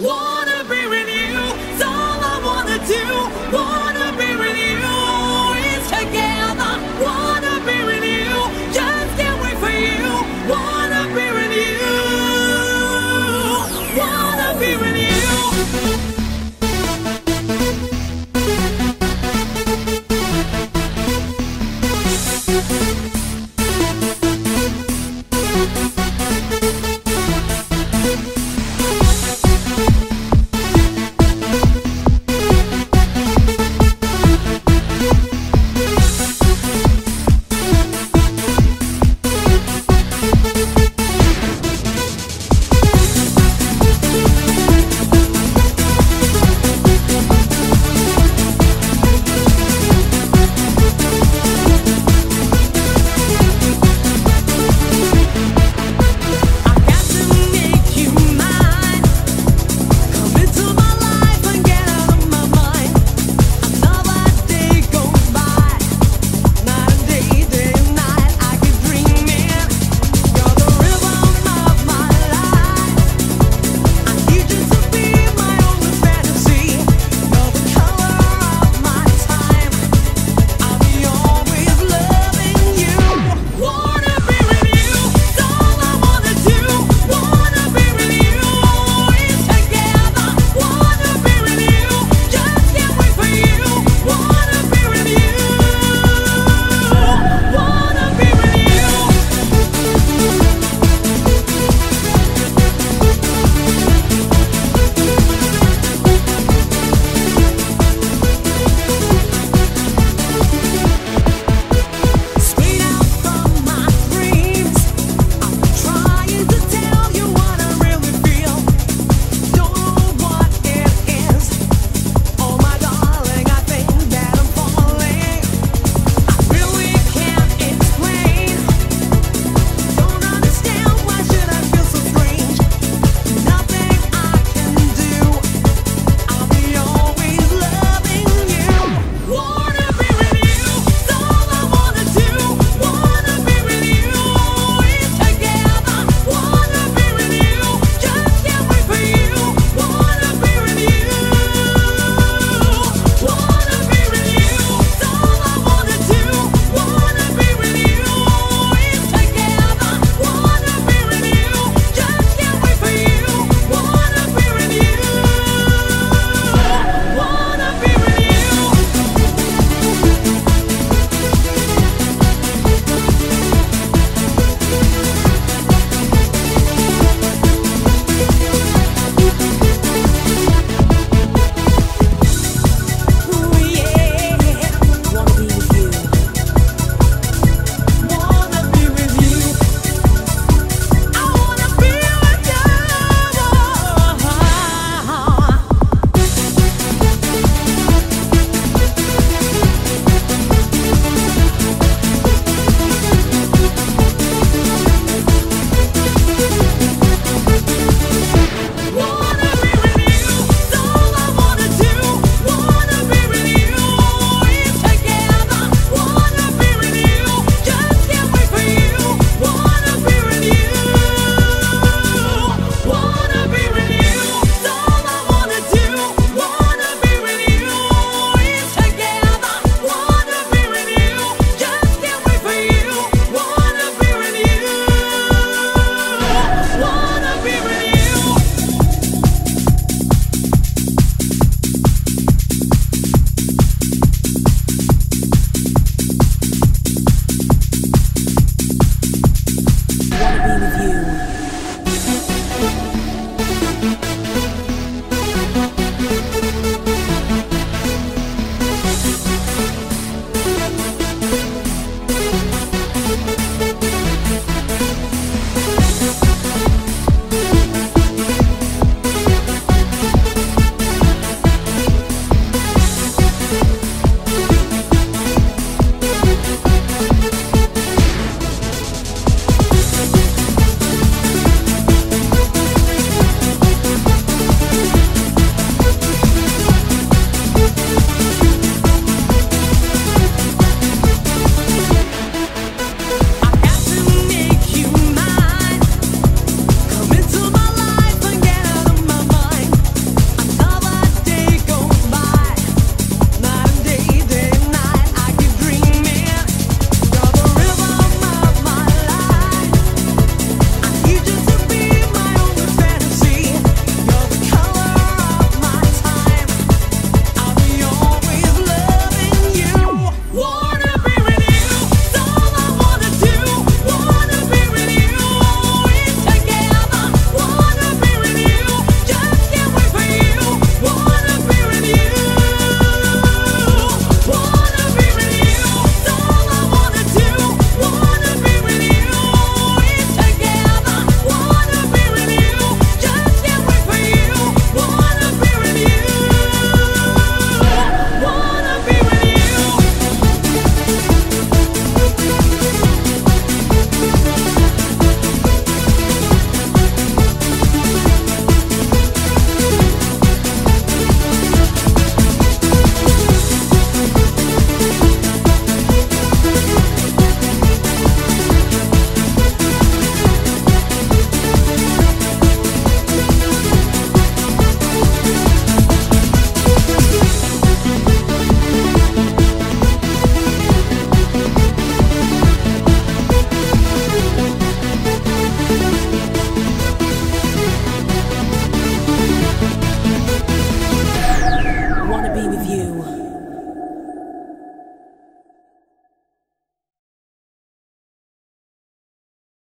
One.